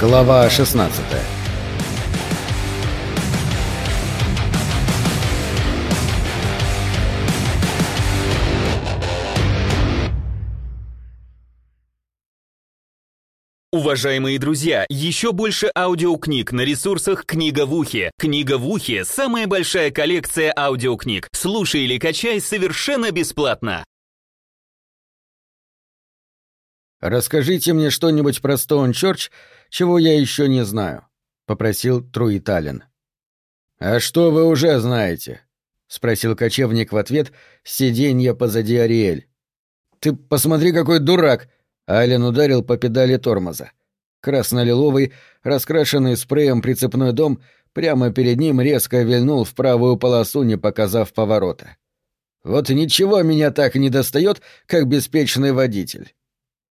Глава 16 Уважаемые друзья, еще больше аудиокниг на ресурсах «Книга в ухе». «Книга в ухе» — самая большая коллекция аудиокниг. Слушай или качай совершенно бесплатно. «Расскажите мне что-нибудь про Стоун Чорч, чего я еще не знаю», — попросил Труиталин. «А что вы уже знаете?» — спросил кочевник в ответ сиденья позади Ариэль. «Ты посмотри, какой дурак!» Ален ударил по педали тормоза. Красно-лиловый, раскрашенный спреем прицепной дом прямо перед ним резко вильнул в правую полосу, не показав поворота. «Вот ничего меня так не достает, как беспечный водитель».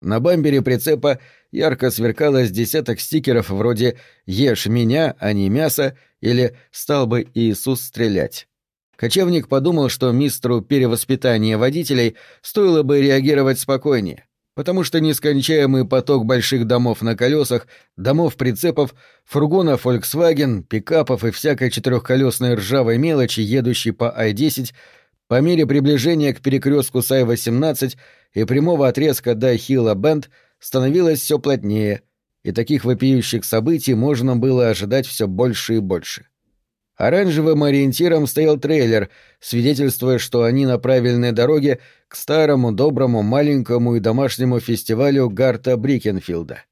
На бампере прицепа ярко сверкалось десяток стикеров вроде «Ешь меня, а не мясо» или «Стал бы Иисус стрелять». Кочевник подумал, что мистеру перевоспитания водителей стоило бы реагировать спокойнее потому что нескончаемый поток больших домов на колесах, домов-прицепов, фургонов Volkswagen, пикапов и всякой четырехколесной ржавой мелочи, едущей по I-10, по мере приближения к перекрестку с I-18 и прямого отрезка до Хилла Бенд становилось все плотнее, и таких вопиющих событий можно было ожидать все больше и больше. — Оранжевым ориентиром стоял трейлер, свидетельствуя, что они на правильной дороге к старому, доброму, маленькому и домашнему фестивалю Гарта Брикенфилда.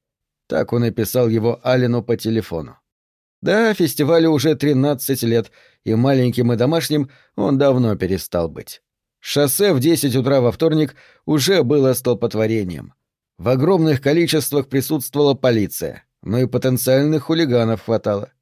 Так он описал его Алину по телефону. Да, фестивалю уже 13 лет, и маленьким и домашним он давно перестал быть. Шоссе в 10 утра во вторник уже было столпотворением. В огромных количествах присутствовала полиция, но и потенциальных хулиганов хватало.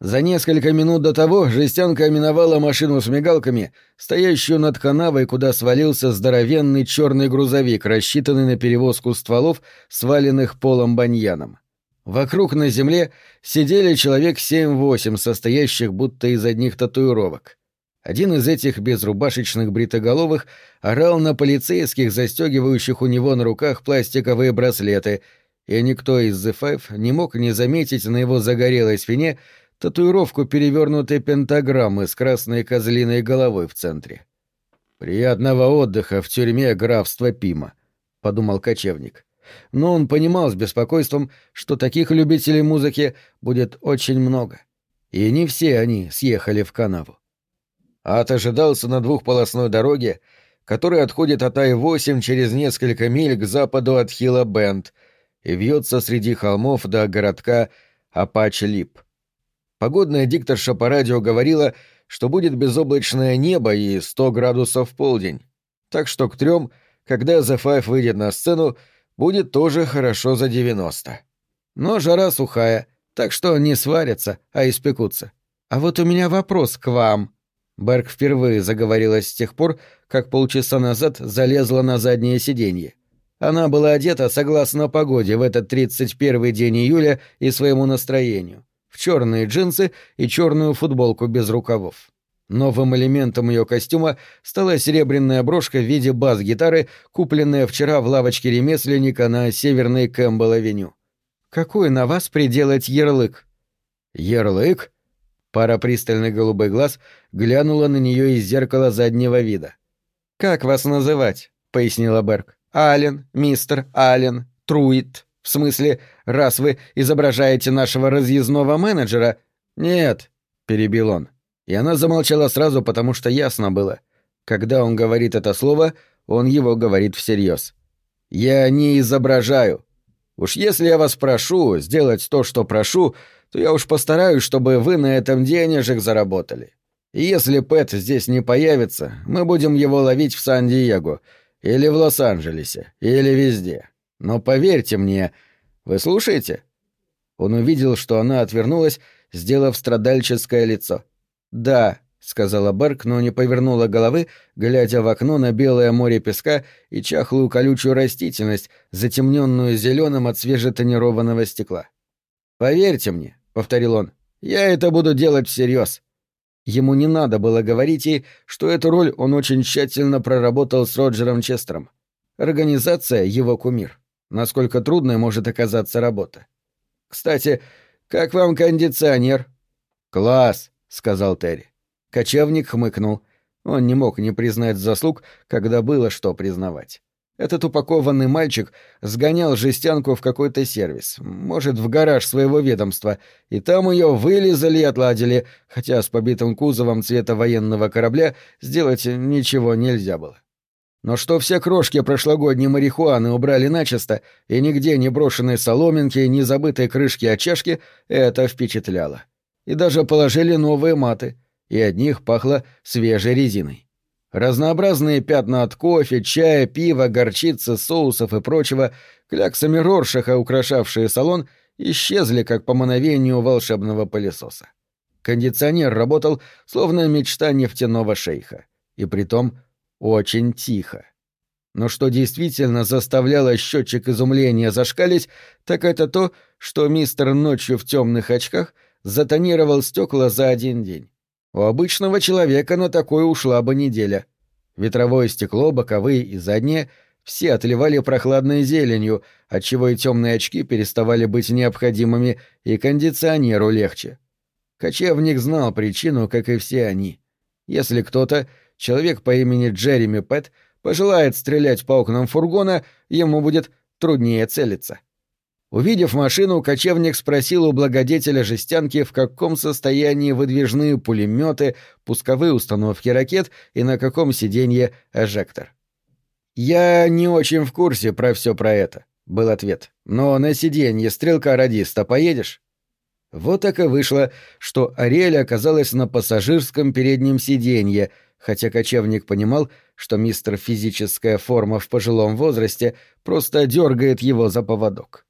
За несколько минут до того жестянка миновала машину с мигалками, стоящую над канавой, куда свалился здоровенный черный грузовик, рассчитанный на перевозку стволов, сваленных полом баньяном. Вокруг на земле сидели человек семь-восемь, состоящих будто из одних татуировок. Один из этих безрубашечных бритоголовых орал на полицейских, застегивающих у него на руках пластиковые браслеты, и никто из The Five не мог не заметить на его загорелой спине татуировку перевернутой пентаграммы с красной козлиной головой в центре. «Приятного отдыха в тюрьме графства Пима», — подумал кочевник. Но он понимал с беспокойством, что таких любителей музыки будет очень много. И не все они съехали в канаву. Ад ожидался на двухполосной дороге, которая отходит от Ай-8 через несколько миль к западу от Хилла-Бенд и вьется среди холмов до городка Апач-Лип. Погодная дикторша по радио говорила, что будет безоблачное небо и 100 градусов в полдень. Так что к трем, когда The Five выйдет на сцену, будет тоже хорошо за 90. Но жара сухая, так что не сварятся, а испекутся. А вот у меня вопрос к вам. Берг впервые заговорила с тех пор, как полчаса назад залезла на заднее сиденье. Она была одета согласно погоде в этот 31 день июля и своему настроению в черные джинсы и черную футболку без рукавов. Новым элементом ее костюма стала серебряная брошка в виде бас-гитары, купленная вчера в лавочке ремесленника на Северной Кэмпбелл-авеню. «Какой на вас приделать ярлык?» «Ярлык?» Пара пристальных голубых глаз глянула на нее из зеркала заднего вида. «Как вас называть?» — пояснила Берг. «Аллен, мистер Аллен, Труит». В смысле, раз вы изображаете нашего разъездного менеджера... Нет, перебил он. И она замолчала сразу, потому что ясно было. Когда он говорит это слово, он его говорит всерьез. Я не изображаю. Уж если я вас прошу сделать то, что прошу, то я уж постараюсь, чтобы вы на этом денежек заработали. И если Пэт здесь не появится, мы будем его ловить в Сан-Диего, или в Лос-Анджелесе, или везде. Но поверьте мне, вы слушаете?» Он увидел, что она отвернулась, сделав страдальческое лицо. «Да», — сказала Берк, но не повернула головы, глядя в окно на белое море песка и чахлую колючую растительность, затемненную зеленым от свежетонированного стекла. «Поверьте мне», — повторил он, — «я это буду делать всерьез». Ему не надо было говорить ей, что эту роль он очень тщательно проработал с Роджером Честером. Организация — его кумир насколько трудной может оказаться работа. Кстати, как вам кондиционер?» «Класс», — сказал Терри. Кочевник хмыкнул. Он не мог не признать заслуг, когда было что признавать. Этот упакованный мальчик сгонял жестянку в какой-то сервис, может, в гараж своего ведомства, и там ее вылезали и отладили, хотя с побитым кузовом цвета военного корабля сделать ничего нельзя было. Но что все крошки прошлогодней марихуаны убрали начисто, и нигде не брошенные соломинки, ни забытые крышки от чашки, это впечатляло. И даже положили новые маты, и от них пахло свежей резиной. Разнообразные пятна от кофе, чая, пива, горчицы, соусов и прочего, кляксами Роршаха, украшавшие салон, исчезли как по мановению волшебного пылесоса. Кондиционер работал, словно мечта нефтяного шейха. И притом очень тихо. Но что действительно заставляло счетчик изумления зашкалить, так это то, что мистер ночью в темных очках затонировал стекла за один день. У обычного человека на такое ушла бы неделя. Ветровое стекло, боковые и задние — все отливали прохладной зеленью, отчего и темные очки переставали быть необходимыми, и кондиционеру легче. Кочевник знал причину, как и все они. Если кто-то, человек по имени Джереми Пэт, пожелает стрелять по окнам фургона, ему будет труднее целиться. Увидев машину, кочевник спросил у благодетеля жестянки, в каком состоянии выдвижные пулеметы, пусковые установки ракет и на каком сиденье эжектор. «Я не очень в курсе про все про это», — был ответ. «Но на сиденье стрелка-радиста поедешь?» Вот так и вышло, что Ариэль оказалась на пассажирском переднем сиденье, хотя кочевник понимал, что мистер физическая форма в пожилом возрасте просто дергает его за поводок.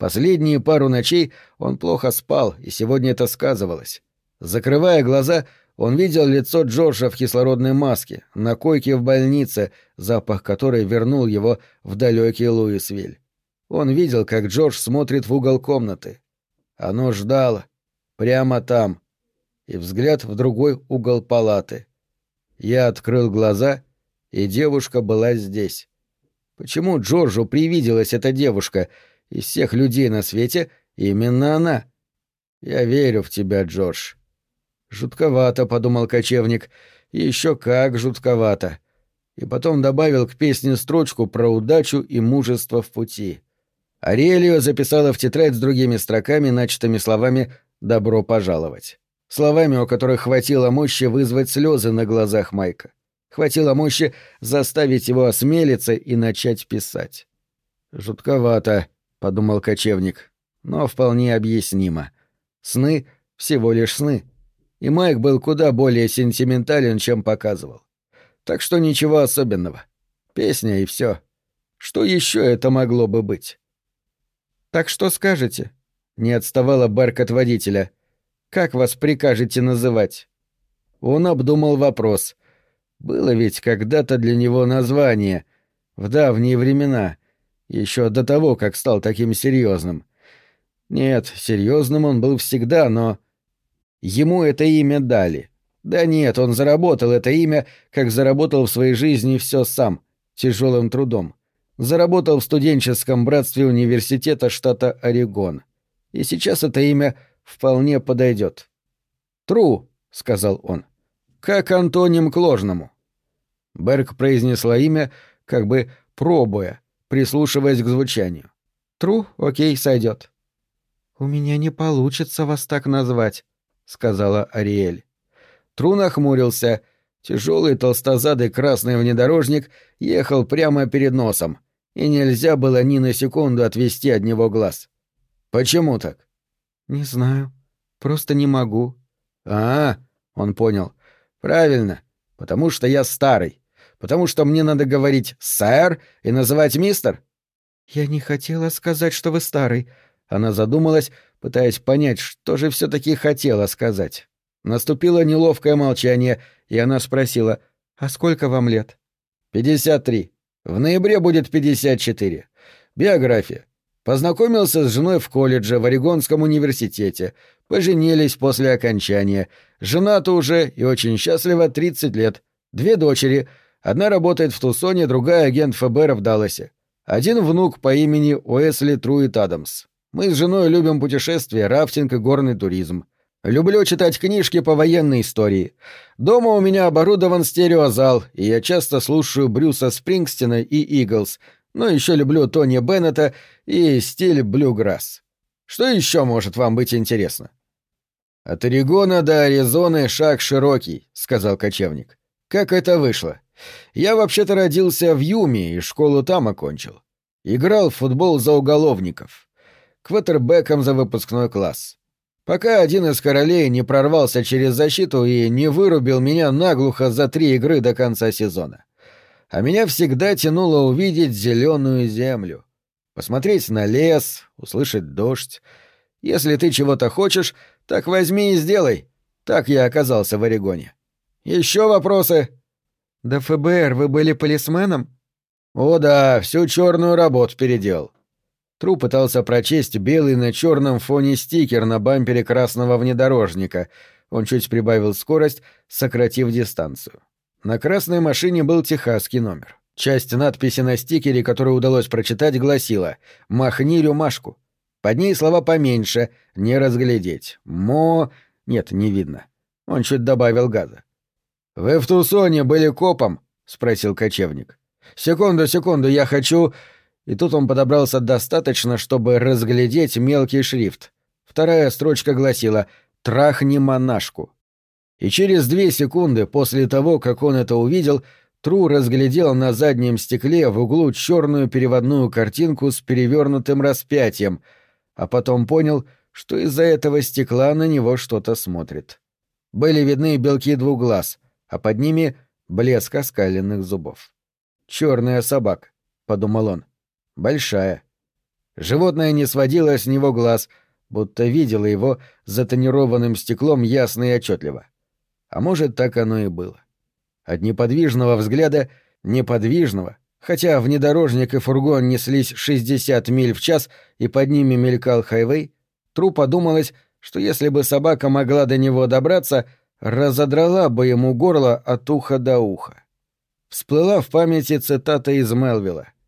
Последние пару ночей он плохо спал, и сегодня это сказывалось. Закрывая глаза, он видел лицо Джорджа в кислородной маске, на койке в больнице, запах которой вернул его в далекий Луисвиль. Он видел, как Джордж смотрит в угол комнаты. Оно ждало. Прямо там. И взгляд в другой угол палаты. Я открыл глаза, и девушка была здесь. Почему Джорджу привиделась эта девушка — из всех людей на свете именно она. Я верю в тебя, Джордж. Жутковато, подумал кочевник. Еще как жутковато. И потом добавил к песне строчку про удачу и мужество в пути. Арелио записала в тетрадь с другими строками, начатыми словами «добро пожаловать». Словами, у которых хватило мощи вызвать слезы на глазах Майка. Хватило мощи заставить его осмелиться и начать писать. Жутковато, — подумал кочевник, — но вполне объяснимо. Сны — всего лишь сны. И Майк был куда более сентиментален, чем показывал. Так что ничего особенного. Песня и все. Что еще это могло бы быть? «Так что скажете?» — не отставала Барк от водителя. «Как вас прикажете называть?» Он обдумал вопрос. Было ведь когда-то для него название. В давние времена еще до того, как стал таким серьезным. Нет, серьезным он был всегда, но... Ему это имя дали. Да нет, он заработал это имя, как заработал в своей жизни все сам, тяжелым трудом. Заработал в студенческом братстве университета штата Орегон. И сейчас это имя вполне подойдет. «Тру», — сказал он, — «как антоним к ложному». Берг произнесла имя, как бы пробуя, прислушиваясь к звучанию. «Тру, окей, сойдет». «У меня не получится вас так назвать», — сказала Ариэль. Тру нахмурился. Тяжелый толстозадый красный внедорожник ехал прямо перед носом, и нельзя было ни на секунду отвести от него глаз. «Почему так?» «Не знаю. Просто не могу». «А, — он понял. Правильно. Потому что я старый потому что мне надо говорить «сэр» и называть «мистер»?» «Я не хотела сказать, что вы старый». Она задумалась, пытаясь понять, что же все таки хотела сказать. Наступило неловкое молчание, и она спросила «А сколько вам лет?» «Пятьдесят три. В ноябре будет пятьдесят четыре. Биография. Познакомился с женой в колледже в Орегонском университете. Поженились после окончания. Женаты уже и очень счастливо 30 лет. Две дочери — Одна работает в Тусоне, другая агент ФБР в Далласе. Один внук по имени Уэсли Труит Адамс. Мы с женой любим путешествия, рафтинг и горный туризм. Люблю читать книжки по военной истории. Дома у меня оборудован стереозал, и я часто слушаю Брюса Спрингстина и Иглс, но еще люблю Тони Беннета и стиль блюграсс. Что еще может вам быть интересно? От Орегона до Аризоны шаг широкий, сказал кочевник. Как это вышло? Я вообще-то родился в Юме и школу там окончил. Играл в футбол за уголовников. Квотербеком за выпускной класс пока один из королей не прорвался через защиту и не вырубил меня наглухо за три игры до конца сезона. А меня всегда тянуло увидеть зеленую землю, посмотреть на лес, услышать дождь. Если ты чего-то хочешь, так возьми и сделай. Так я оказался в Орегоне. Еще вопросы? Да ФБР вы были полисменом? О да, всю черную работу переделал. Тру пытался прочесть белый на черном фоне стикер на бампере красного внедорожника. Он чуть прибавил скорость, сократив дистанцию. На красной машине был техасский номер. Часть надписи на стикере, которую удалось прочитать, гласила «Махни рюмашку». Под ней слова поменьше, не разглядеть. «Мо...» Нет, не видно. Он чуть добавил газа. «Вы в Тусоне были копом?» — спросил кочевник. «Секунду, секунду, я хочу...» и тут он подобрался достаточно, чтобы разглядеть мелкий шрифт. Вторая строчка гласила «Трахни монашку». И через две секунды после того, как он это увидел, Тру разглядел на заднем стекле в углу черную переводную картинку с перевернутым распятием, а потом понял, что из-за этого стекла на него что-то смотрит. Были видны белки двух глаз, а под ними — блеск оскаленных зубов. «Черная собака», — подумал он большая. Животное не сводило с него глаз, будто видело его за тонированным стеклом ясно и отчетливо. А может, так оно и было. От неподвижного взгляда, неподвижного, хотя внедорожник и фургон неслись 60 миль в час и под ними мелькал хайвей, Тру подумалось, что если бы собака могла до него добраться, разодрала бы ему горло от уха до уха. Всплыла в памяти цитата из Мелвилла —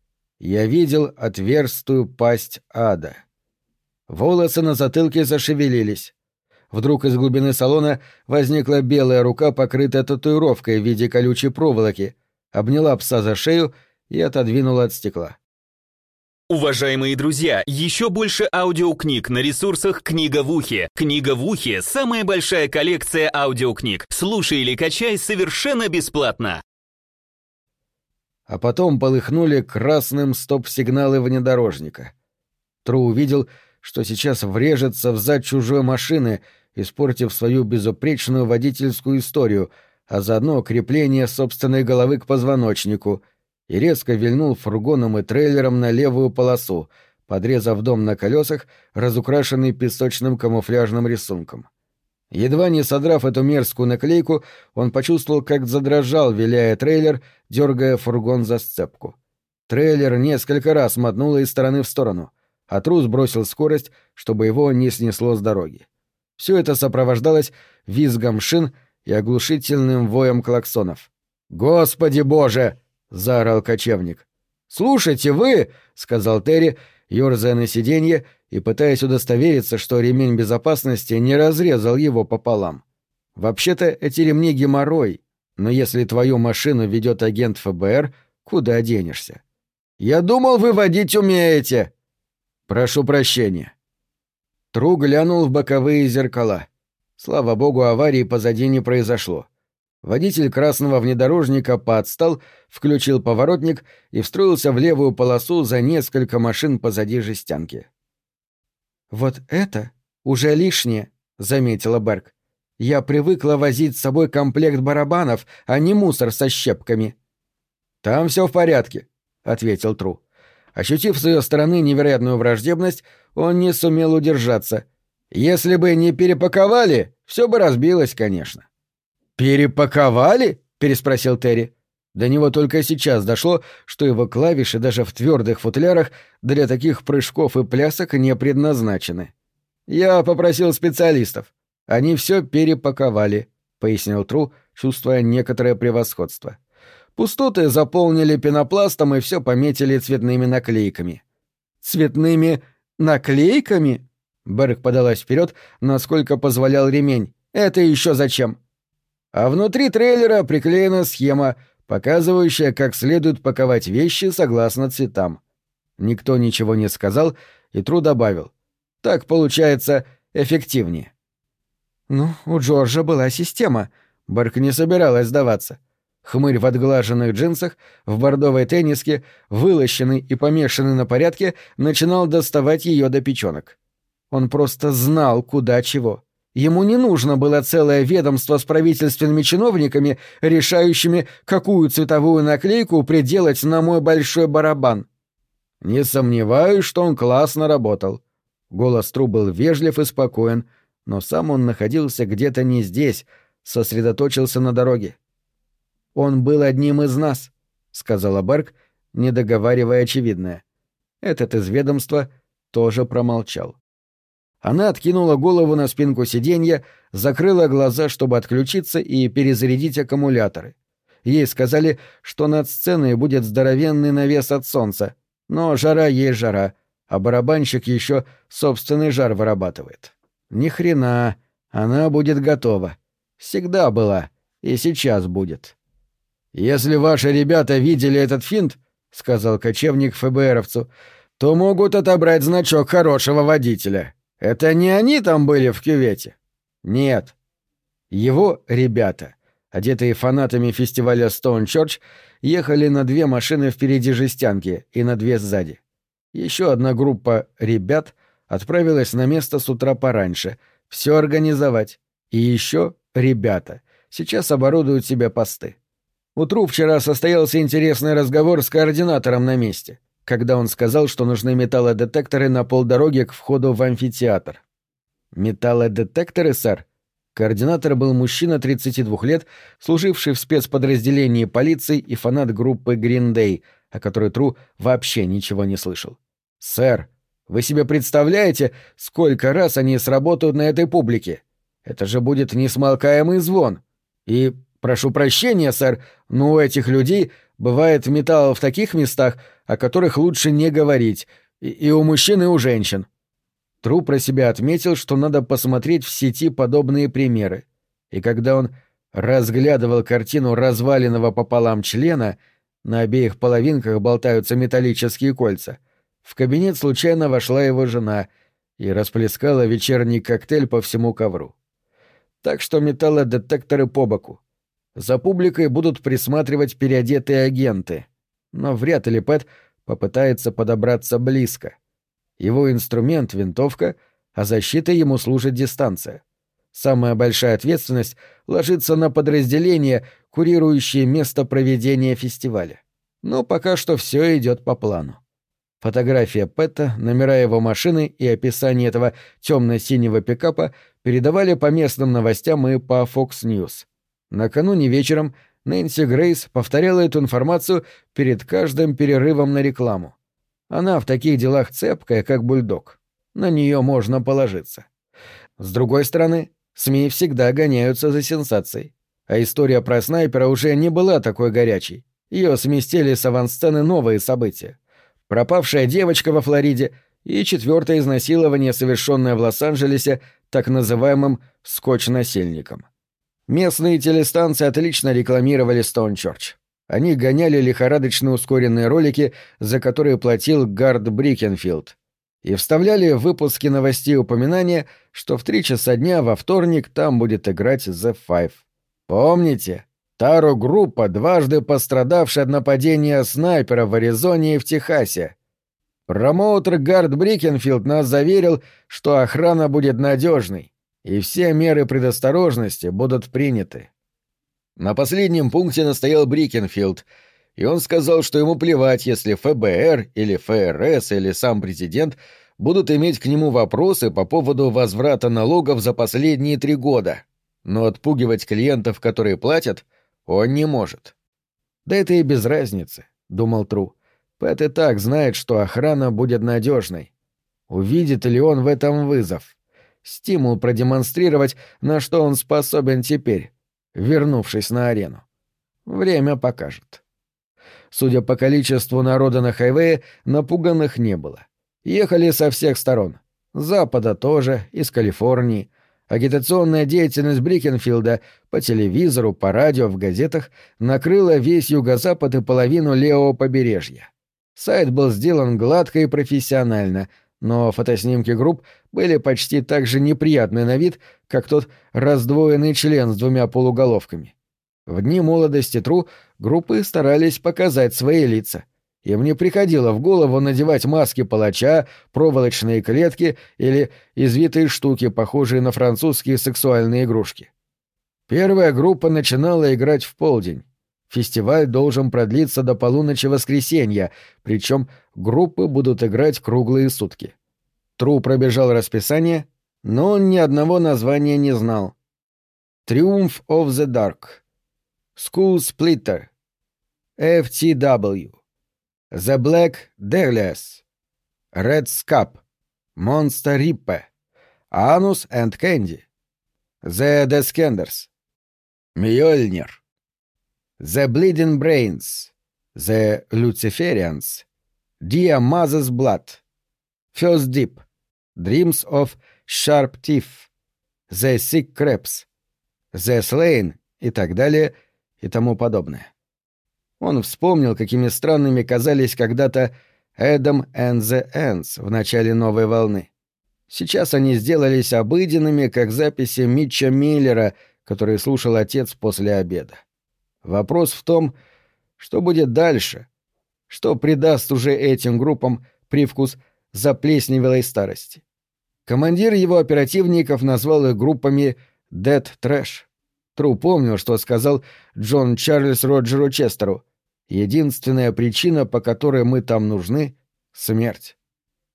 я видел отверстую пасть ада. Волосы на затылке зашевелились. Вдруг из глубины салона возникла белая рука, покрытая татуировкой в виде колючей проволоки, обняла пса за шею и отодвинула от стекла. Уважаемые друзья, еще больше аудиокниг на ресурсах «Книга в ухе». «Книга в ухе» — самая большая коллекция аудиокниг. Слушай или качай совершенно бесплатно а потом полыхнули красным стоп-сигналы внедорожника. Тру увидел, что сейчас врежется в зад чужой машины, испортив свою безупречную водительскую историю, а заодно крепление собственной головы к позвоночнику, и резко вильнул фургоном и трейлером на левую полосу, подрезав дом на колесах, разукрашенный песочным камуфляжным рисунком. Едва не содрав эту мерзкую наклейку, он почувствовал, как задрожал, виляя трейлер, дергая фургон за сцепку. Трейлер несколько раз мотнуло из стороны в сторону, а трус бросил скорость, чтобы его не снесло с дороги. Все это сопровождалось визгом шин и оглушительным воем клаксонов. «Господи боже!» — заорал кочевник. «Слушайте, вы!» — сказал Терри, ерзая на сиденье и пытаясь удостовериться, что ремень безопасности не разрезал его пополам. Вообще-то эти ремни геморрой, но если твою машину ведет агент ФБР, куда денешься? Я думал, вы водить умеете. Прошу прощения. Тру глянул в боковые зеркала. Слава богу, аварии позади не произошло. Водитель красного внедорожника подстал, включил поворотник и встроился в левую полосу за несколько машин позади жестянки. «Вот это уже лишнее», — заметила Берг. «Я привыкла возить с собой комплект барабанов, а не мусор со щепками». «Там все в порядке», — ответил Тру. Ощутив с ее стороны невероятную враждебность, он не сумел удержаться. «Если бы не перепаковали, все бы разбилось, конечно». «Перепаковали?» — переспросил Терри. До него только сейчас дошло, что его клавиши даже в твердых футлярах для таких прыжков и плясок не предназначены. «Я попросил специалистов. Они все перепаковали», — пояснил Тру, чувствуя некоторое превосходство. «Пустоты заполнили пенопластом и все пометили цветными наклейками». «Цветными наклейками?» Берг подалась вперед, насколько позволял ремень. «Это еще зачем?» А внутри трейлера приклеена схема, показывающая, как следует паковать вещи согласно цветам. Никто ничего не сказал, и Тру добавил. Так получается эффективнее. «Ну, у Джорджа была система». Берг не собиралась сдаваться. Хмырь в отглаженных джинсах, в бордовой тенниске, вылощенный и помешанный на порядке, начинал доставать ее до печенок. Он просто знал, куда чего. Ему не нужно было целое ведомство с правительственными чиновниками, решающими, какую цветовую наклейку приделать на мой большой барабан. «Не сомневаюсь, что он классно работал». Голос Тру был вежлив и спокоен, но сам он находился где-то не здесь, сосредоточился на дороге. «Он был одним из нас», — сказала Берг, не договаривая очевидное. Этот из ведомства тоже промолчал. Она откинула голову на спинку сиденья, закрыла глаза, чтобы отключиться и перезарядить аккумуляторы. Ей сказали, что над сценой будет здоровенный навес от солнца, но жара есть жара, а барабанщик еще собственный жар вырабатывает. Ни хрена, она будет готова. Всегда была и сейчас будет. «Если ваши ребята видели этот финт, — сказал кочевник ФБРовцу, — то могут отобрать значок хорошего водителя. Это не они там были в кювете? Нет. Его ребята, одетые фанатами фестиваля Stone Church, ехали на две машины впереди жестянки и на две сзади. Еще одна группа «ребят» отправилась на место с утра пораньше, все организовать. И еще ребята. Сейчас оборудуют себе посты. Утру вчера состоялся интересный разговор с координатором на месте, когда он сказал, что нужны металлодетекторы на полдороге к входу в амфитеатр. «Металлодетекторы, сэр?» Координатор был мужчина 32 лет, служивший в спецподразделении полиции и фанат группы Green Day, о которой Тру вообще ничего не слышал. «Сэр, вы себе представляете, сколько раз они сработают на этой публике? Это же будет несмолкаемый звон. И Прошу прощения, сэр, но у этих людей бывает металл в таких местах, о которых лучше не говорить, и, и у мужчин, и у женщин. Тру про себя отметил, что надо посмотреть в сети подобные примеры. И когда он разглядывал картину разваленного пополам члена, на обеих половинках болтаются металлические кольца, в кабинет случайно вошла его жена и расплескала вечерний коктейль по всему ковру. Так что металлодетекторы по боку. За публикой будут присматривать переодетые агенты. Но вряд ли Пэт попытается подобраться близко. Его инструмент — винтовка, а защита ему служит дистанция. Самая большая ответственность ложится на подразделение, курирующее место проведения фестиваля. Но пока что все идет по плану. Фотография Пэта, номера его машины и описание этого темно-синего пикапа передавали по местным новостям и по Fox News. Накануне вечером Нэнси Грейс повторяла эту информацию перед каждым перерывом на рекламу. Она в таких делах цепкая, как бульдог. На нее можно положиться. С другой стороны, СМИ всегда гоняются за сенсацией. А история про снайпера уже не была такой горячей. Ее сместили с авансцены новые события. Пропавшая девочка во Флориде и четвертое изнасилование, совершенное в Лос-Анджелесе так называемым «скотч-насильником». Местные телестанции отлично рекламировали Стоунчорч. Они гоняли лихорадочно ускоренные ролики, за которые платил Гард Брикенфилд. И вставляли в выпуски новостей упоминания, что в три часа дня во вторник там будет играть The Five. Помните? Таро-группа, дважды пострадавшая от нападения снайпера в Аризоне и в Техасе. Промоутер Гард Брикенфилд нас заверил, что охрана будет надежной и все меры предосторожности будут приняты. На последнем пункте настоял Брикенфилд, и он сказал, что ему плевать, если ФБР или ФРС или сам президент будут иметь к нему вопросы по поводу возврата налогов за последние три года, но отпугивать клиентов, которые платят, он не может. «Да это и без разницы», — думал Тру. «Пэт и так знает, что охрана будет надежной. Увидит ли он в этом вызов?» Стимул продемонстрировать, на что он способен теперь, вернувшись на арену. Время покажет. Судя по количеству народа на хайвее, напуганных не было. Ехали со всех сторон. С запада тоже, из Калифорнии. Агитационная деятельность Брикенфилда по телевизору, по радио, в газетах накрыла весь юго-запад и половину левого побережья. Сайт был сделан гладко и профессионально, но фотоснимки групп были почти так же неприятны на вид, как тот раздвоенный член с двумя полуголовками. В дни молодости Тру группы старались показать свои лица. Им не приходило в голову надевать маски палача, проволочные клетки или извитые штуки, похожие на французские сексуальные игрушки. Первая группа начинала играть в полдень. Фестиваль должен продлиться до полуночи воскресенья, причем группы будут играть круглые сутки. Тру пробежал расписание, но он ни одного названия не знал. «Triumph of the Dark», «School Splitter», «FTW», «The Black Dahlias», «Red Scap», «Monster Rippe», «Anus and Candy», «The Descenders», «Mjolnir», The Bleeding Brains, The Luciferians, Dear Mother's Blood, First Deep, Dreams of Sharp Teeth, The Sick Crabs, The Slain и так далее и тому подобное. Он вспомнил, какими странными казались когда-то Эдам and the Ants в начале новой волны. Сейчас они сделались обыденными, как записи Митча Миллера, который слушал отец после обеда. Вопрос в том, что будет дальше, что придаст уже этим группам привкус заплесневелой старости. Командир его оперативников назвал их группами «Dead Trash». Тру помнил, что сказал Джон Чарльз Роджеру Честеру. «Единственная причина, по которой мы там нужны — смерть».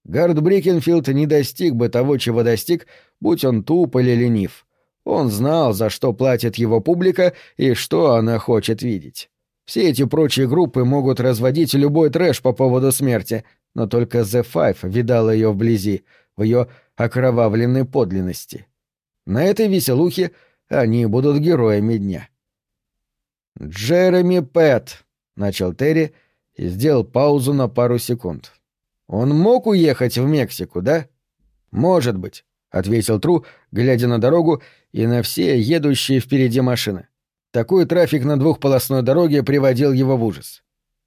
Гард Брикенфилд не достиг бы того, чего достиг, будь он туп или ленив. Он знал, за что платит его публика и что она хочет видеть. Все эти прочие группы могут разводить любой трэш по поводу смерти, но только The Five видала ее вблизи, в ее окровавленной подлинности. На этой веселухе они будут героями дня. «Джереми Пэт», — начал Терри и сделал паузу на пару секунд. «Он мог уехать в Мексику, да?» «Может быть», — ответил Тру, глядя на дорогу и на все едущие впереди машины. Такой трафик на двухполосной дороге приводил его в ужас.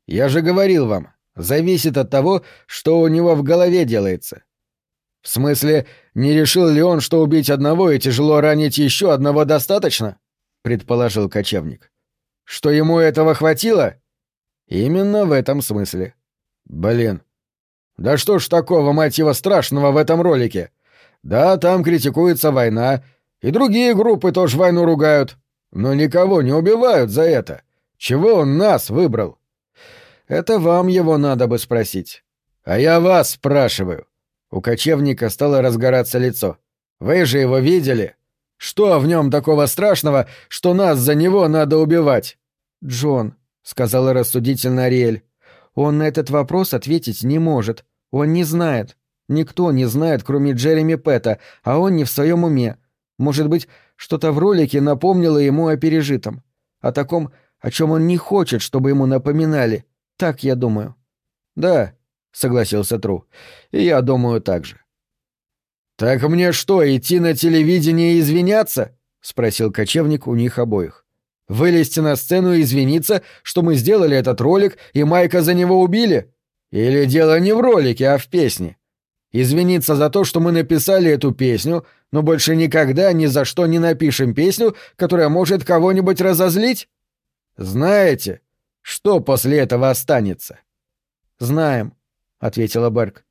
«Я же говорил вам, зависит от того, что у него в голове делается». «В смысле, не решил ли он, что убить одного и тяжело ранить еще одного достаточно?» — предположил кочевник. «Что ему этого хватило?» «Именно в этом смысле». «Блин. Да что ж такого, его, страшного в этом ролике? Да, там критикуется война, и другие группы тоже войну ругают. Но никого не убивают за это. Чего он нас выбрал? Это вам его надо бы спросить. А я вас спрашиваю. У кочевника стало разгораться лицо. Вы же его видели? Что в нем такого страшного, что нас за него надо убивать? Джон, сказала рассудительно Ариэль, он на этот вопрос ответить не может. Он не знает. Никто не знает, кроме Джереми Пэта, а он не в своем уме. Может быть, что-то в ролике напомнило ему о пережитом. О таком, о чем он не хочет, чтобы ему напоминали. Так я думаю. Да, согласился Тру. И я думаю так же. Так мне что, идти на телевидение и извиняться? спросил кочевник у них обоих. Вылезти на сцену и извиниться, что мы сделали этот ролик и Майка за него убили? Или дело не в ролике, а в песне? Извиниться за то, что мы написали эту песню, но больше никогда ни за что не напишем песню, которая может кого-нибудь разозлить? Знаете, что после этого останется? Знаем, ответила Берг.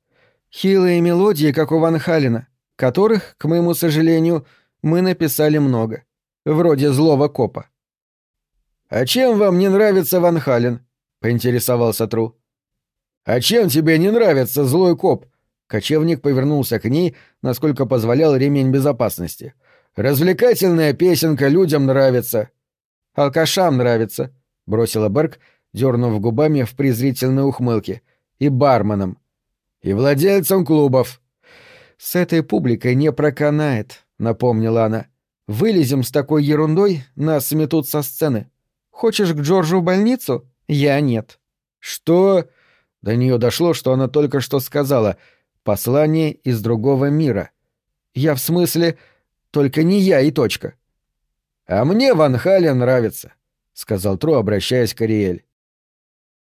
Хилые мелодии, как у Ван Халина, которых, к моему сожалению, мы написали много. Вроде злого копа. А чем вам не нравится Ван Хален? поинтересовался Тру. А чем тебе не нравится злой коп? Кочевник повернулся к ней, насколько позволял ремень безопасности. «Развлекательная песенка людям нравится». «Алкашам нравится», — бросила Берг, дернув губами в презрительной ухмылке. «И барменам. И владельцам клубов». «С этой публикой не проканает», — напомнила она. «Вылезем с такой ерундой, нас сметут со сцены. Хочешь к Джорджу в больницу? Я нет». «Что?» До нее дошло, что она только что сказала — Послание из другого мира. Я в смысле... Только не я и точка. «А мне Ван Хален нравится», — сказал Тру, обращаясь к Ариэль.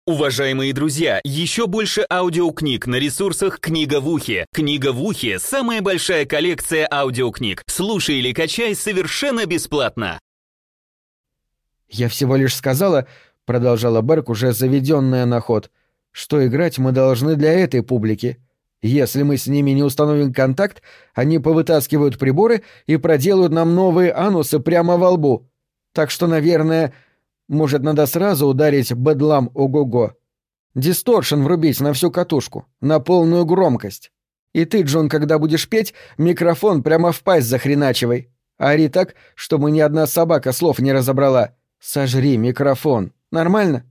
Уважаемые друзья, еще больше аудиокниг на ресурсах «Книга в ухе». «Книга в ухе» — самая большая коллекция аудиокниг. Слушай или качай совершенно бесплатно. «Я всего лишь сказала», — продолжала Берк, уже заведенная на ход, «что играть мы должны для этой публики. Если мы с ними не установим контакт, они повытаскивают приборы и проделают нам новые анусы прямо во лбу. Так что, наверное, может, надо сразу ударить бедлам ого-го. Дисторшн врубить на всю катушку, на полную громкость. И ты, Джон, когда будешь петь, микрофон прямо в пасть захреначивай. Ори так, чтобы ни одна собака слов не разобрала. Сожри микрофон. Нормально?»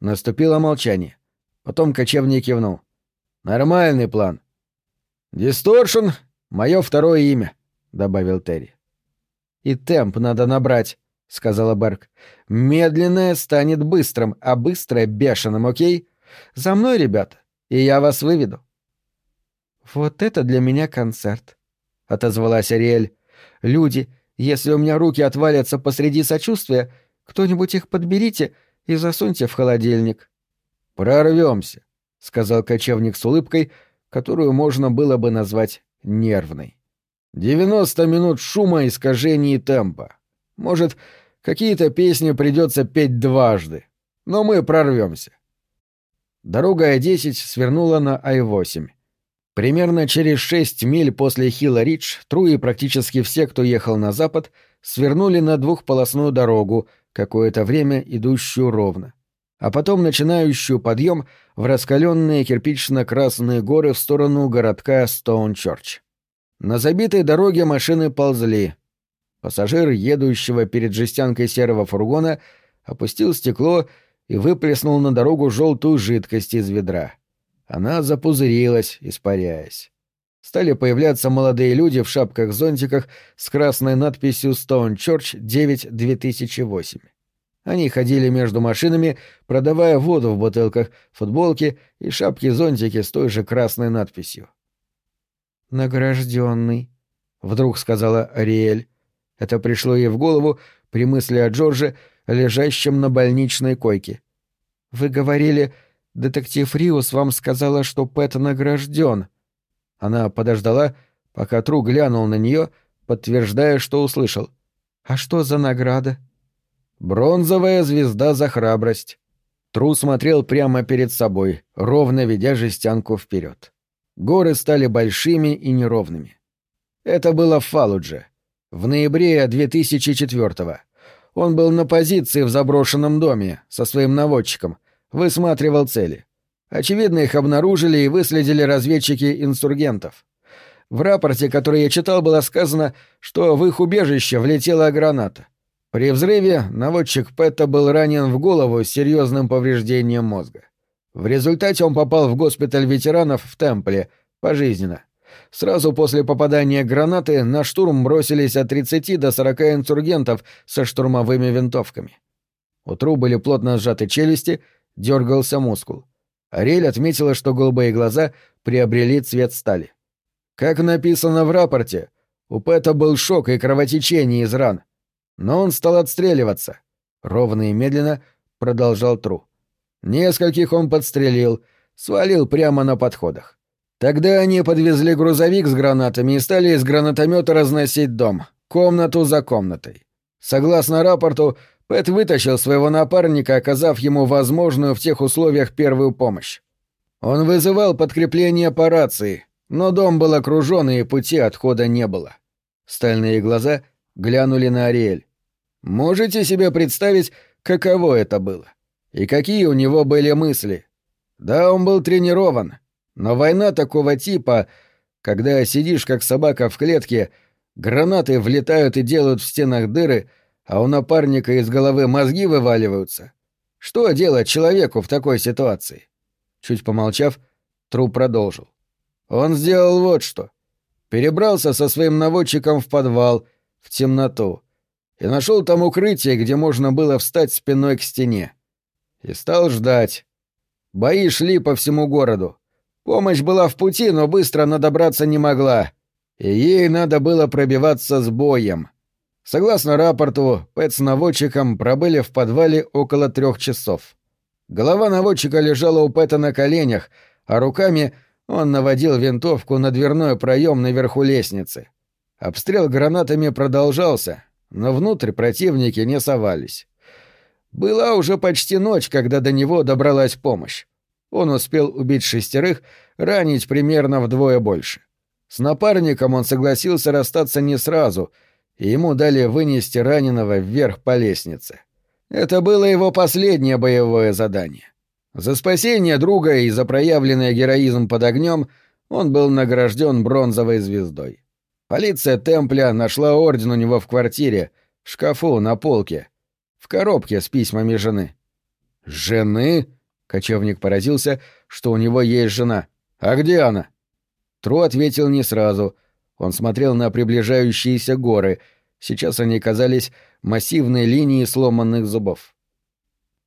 Наступило молчание. Потом кочевник кивнул. «Нормальный план». «Дисторшн — мое второе имя», — добавил Терри. «И темп надо набрать», — сказала Берг. «Медленное станет быстрым, а быстрое — бешеным, окей? За мной, ребята, и я вас выведу». «Вот это для меня концерт», — отозвалась Ариэль. «Люди, если у меня руки отвалятся посреди сочувствия, кто-нибудь их подберите и засуньте в холодильник». «Прорвемся», — сказал кочевник с улыбкой, которую можно было бы назвать нервной. «Девяносто минут шума, искажений и темпа. Может, какие-то песни придется петь дважды, но мы прорвемся». Дорога А-10 свернула на А-8. Примерно через шесть миль после Хилла-Ридж Тру и практически все, кто ехал на запад, свернули на двухполосную дорогу, какое-то время идущую ровно, а потом начинающую подъем в раскаленные кирпично-красные горы в сторону городка Стоунчорч. На забитой дороге машины ползли. Пассажир, едущего перед жестянкой серого фургона, опустил стекло и выплеснул на дорогу желтую жидкость из ведра. Она запузырилась, испаряясь стали появляться молодые люди в шапках-зонтиках с красной надписью «Stone Church 9-2008». Они ходили между машинами, продавая воду в бутылках, футболки и шапки-зонтики с той же красной надписью. «Награжденный», — вдруг сказала Ариэль. Это пришло ей в голову при мысли о Джорже, лежащем на больничной койке. «Вы говорили, детектив Риус вам сказала, что Пэт награжден. Она подождала, пока Тру глянул на нее, подтверждая, что услышал. «А что за награда?» «Бронзовая звезда за храбрость». Тру смотрел прямо перед собой, ровно ведя жестянку вперед. Горы стали большими и неровными. Это было в Фалудже, в ноябре 2004-го. Он был на позиции в заброшенном доме со своим наводчиком, высматривал цели. Очевидно, их обнаружили и выследили разведчики инсургентов. В рапорте, который я читал, было сказано, что в их убежище влетела граната. При взрыве наводчик Петта был ранен в голову с серьезным повреждением мозга. В результате он попал в госпиталь ветеранов в Темпле, пожизненно. Сразу после попадания гранаты на штурм бросились от 30 до 40 инсургентов со штурмовыми винтовками. У Тру были плотно сжаты челюсти, дергался мускул. Ариэль отметила, что голубые глаза приобрели цвет стали. Как написано в рапорте, у Пэта был шок и кровотечение из ран. Но он стал отстреливаться. Ровно и медленно продолжал Тру. Нескольких он подстрелил, свалил прямо на подходах. Тогда они подвезли грузовик с гранатами и стали из гранатомета разносить дом, комнату за комнатой. Согласно рапорту, Пэт вытащил своего напарника, оказав ему возможную в тех условиях первую помощь. Он вызывал подкрепление по рации, но дом был окружен и пути отхода не было. Стальные глаза глянули на Ариэль. Можете себе представить, каково это было? И какие у него были мысли? Да, он был тренирован, но война такого типа, когда сидишь как собака в клетке, гранаты влетают и делают в стенах дыры — а у напарника из головы мозги вываливаются. Что делать человеку в такой ситуации? Чуть помолчав, труп продолжил. Он сделал вот что. Перебрался со своим наводчиком в подвал, в темноту, и нашел там укрытие, где можно было встать спиной к стене. И стал ждать. Бои шли по всему городу. Помощь была в пути, но быстро она добраться не могла, и ей надо было пробиваться с боем. Согласно рапорту, Пэт с наводчиком пробыли в подвале около трех часов. Голова наводчика лежала у Пэта на коленях, а руками он наводил винтовку на дверной проем наверху лестницы. Обстрел гранатами продолжался, но внутрь противники не совались. Была уже почти ночь, когда до него добралась помощь. Он успел убить шестерых, ранить примерно вдвое больше. С напарником он согласился расстаться не сразу, и ему дали вынести раненого вверх по лестнице. Это было его последнее боевое задание. За спасение друга и за проявленный героизм под огнем он был награжден бронзовой звездой. Полиция Темпля нашла орден у него в квартире, в шкафу на полке, в коробке с письмами жены. «Жены?» — кочевник поразился, что у него есть жена. «А где она?» Тру ответил не сразу. Он смотрел на приближающиеся горы. Сейчас они казались массивной линией сломанных зубов.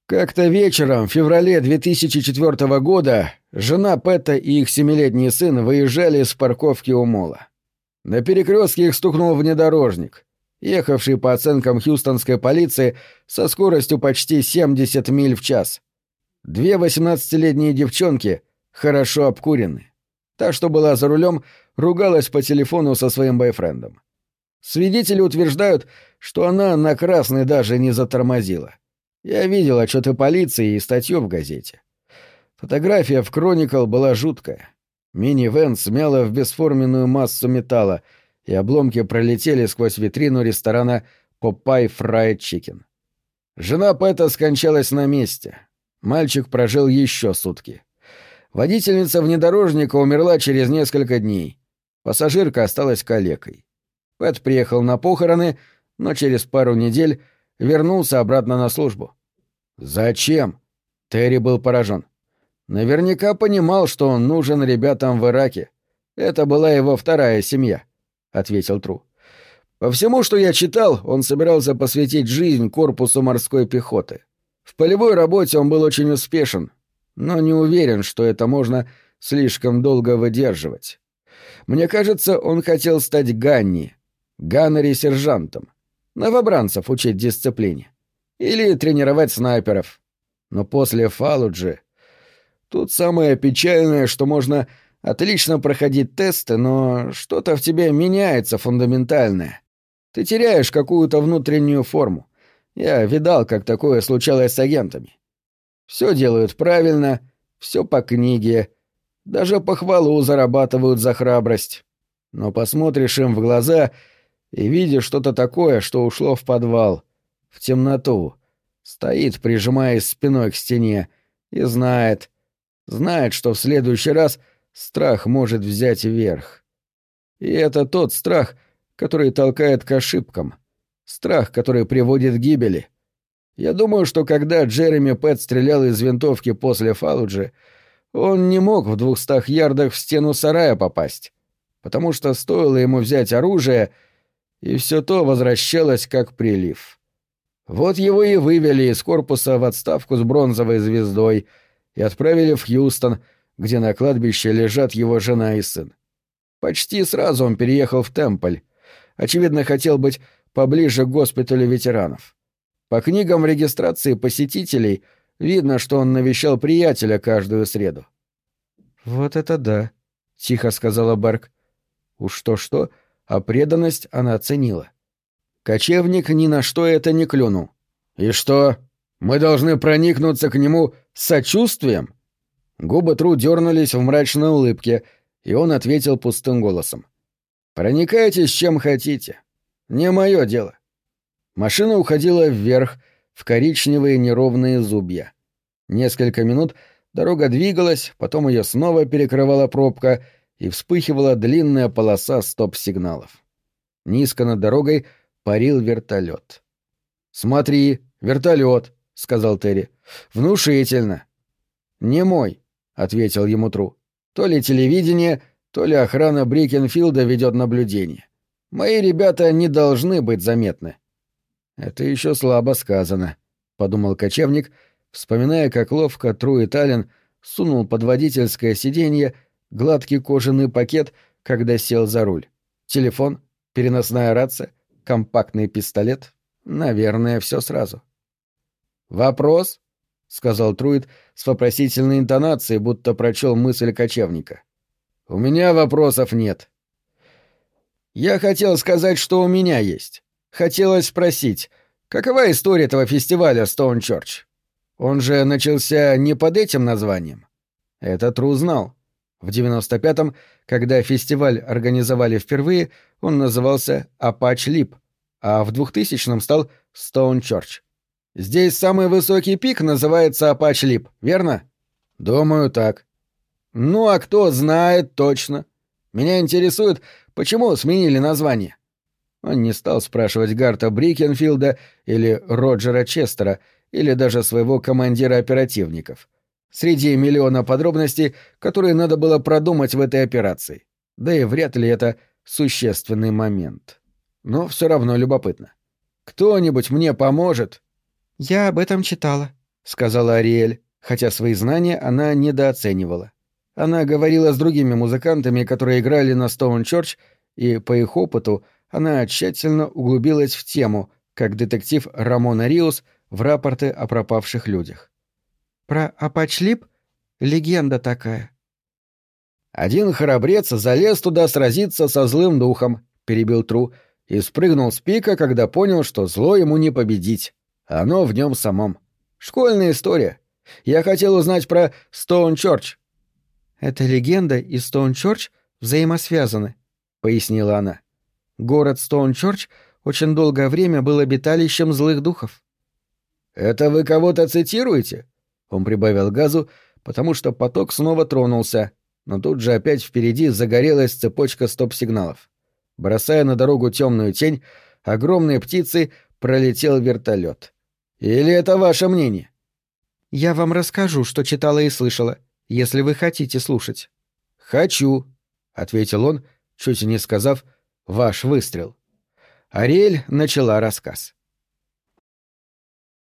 Как-то вечером, в феврале 2004 года, жена Пэта и их семилетний сын выезжали с парковки у мола. На перекрестке их стукнул внедорожник ехавший по оценкам хьюстонской полиции со скоростью почти 70 миль в час. Две восемнадцатилетние девчонки, хорошо обкурены. Та, что была за рулем, ругалась по телефону со своим бойфрендом. Свидетели утверждают, что она на красный даже не затормозила. Я видел отчеты полиции и статью в газете. Фотография в Кроникл была жуткая. Мини-вен смяла в бесформенную массу металла — и обломки пролетели сквозь витрину ресторана «Попай Фрайд Чикен». Жена Пэта скончалась на месте. Мальчик прожил еще сутки. Водительница внедорожника умерла через несколько дней. Пассажирка осталась калекой. Пэт приехал на похороны, но через пару недель вернулся обратно на службу. «Зачем?» Терри был поражен. Наверняка понимал, что он нужен ребятам в Ираке. Это была его вторая семья ответил Тру. По всему, что я читал, он собирался посвятить жизнь корпусу морской пехоты. В полевой работе он был очень успешен, но не уверен, что это можно слишком долго выдерживать. Мне кажется, он хотел стать Ганни, Ганнери-сержантом, новобранцев учить дисциплине. Или тренировать снайперов. Но после Фалуджи... Тут самое печальное, что можно Отлично проходить тесты, но что-то в тебе меняется фундаментальное. Ты теряешь какую-то внутреннюю форму. Я видал, как такое случалось с агентами. Все делают правильно, все по книге, даже похвалу зарабатывают за храбрость. Но посмотришь им в глаза и видишь что-то такое, что ушло в подвал, в темноту, стоит, прижимаясь спиной к стене, и знает, знает, что в следующий раз — страх может взять верх. И это тот страх, который толкает к ошибкам. Страх, который приводит к гибели. Я думаю, что когда Джереми Пэт стрелял из винтовки после Фалуджи, он не мог в двухстах ярдах в стену сарая попасть, потому что стоило ему взять оружие, и все то возвращалось как прилив. Вот его и вывели из корпуса в отставку с бронзовой звездой и отправили в Хьюстон — где на кладбище лежат его жена и сын. Почти сразу он переехал в Темпль. Очевидно, хотел быть поближе к госпиталю ветеранов. По книгам регистрации посетителей видно, что он навещал приятеля каждую среду. «Вот это да», — тихо сказала Берг. Уж то-что, а преданность она оценила. Кочевник ни на что это не клюнул. «И что? Мы должны проникнуться к нему сочувствием?» Губы Тру дернулись в мрачной улыбке, и он ответил пустым голосом. «Проникайтесь чем хотите. Не мое дело». Машина уходила вверх, в коричневые неровные зубья. Несколько минут дорога двигалась, потом ее снова перекрывала пробка, и вспыхивала длинная полоса стоп-сигналов. Низко над дорогой парил вертолет. «Смотри, вертолет», — сказал Терри. «Внушительно». «Не мой», — ответил ему Тру. «То ли телевидение, то ли охрана Брикенфилда ведет наблюдение. Мои ребята не должны быть заметны». «Это еще слабо сказано», — подумал кочевник, вспоминая, как ловко Тру и Таллин сунул под водительское сиденье гладкий кожаный пакет, когда сел за руль, телефон, переносная рация, компактный пистолет. Наверное, все сразу. «Вопрос?» — сказал Труид с вопросительной интонацией, будто прочел мысль кочевника. «У меня вопросов нет». «Я хотел сказать, что у меня есть. Хотелось спросить, какова история этого фестиваля Стоун Чорч? Он же начался не под этим названием?» Это Тру знал. В 95-м, когда фестиваль организовали впервые, он назывался «Апач Лип», а в 2000-м стал «Стоун Чорч». Здесь самый высокий пик называется Апач Лип, верно? Думаю, так. Ну, а кто знает точно? Меня интересует, почему сменили название. Он не стал спрашивать Гарта Брикенфилда или Роджера Честера, или даже своего командира оперативников. Среди миллиона подробностей, которые надо было продумать в этой операции. Да и вряд ли это существенный момент. Но все равно любопытно. Кто-нибудь мне поможет? «Я об этом читала», — сказала Ариэль, хотя свои знания она недооценивала. Она говорила с другими музыкантами, которые играли на Стоун Чорч, и по их опыту она тщательно углубилась в тему, как детектив Рамона Риус в рапорты о пропавших людях. «Про Апачлип? Легенда такая». «Один храбрец залез туда сразиться со злым духом», — перебил Тру, и спрыгнул с пика, когда понял, что зло ему не победить. Оно в нем самом. Школьная история. Я хотел узнать про Стоун-Чорч». «Эта легенда и Стоун-Чорч взаимосвязаны», — пояснила она. «Город Стоун-Чорч очень долгое время был обиталищем злых духов». «Это вы кого-то цитируете?» Он прибавил газу, потому что поток снова тронулся, но тут же опять впереди загорелась цепочка стоп-сигналов. Бросая на дорогу темную тень, огромные птицы пролетел вертолет. Или это ваше мнение? Я вам расскажу, что читала и слышала, если вы хотите слушать. Хочу, ответил он, чуть не сказав ваш выстрел. Ариэль начала рассказ.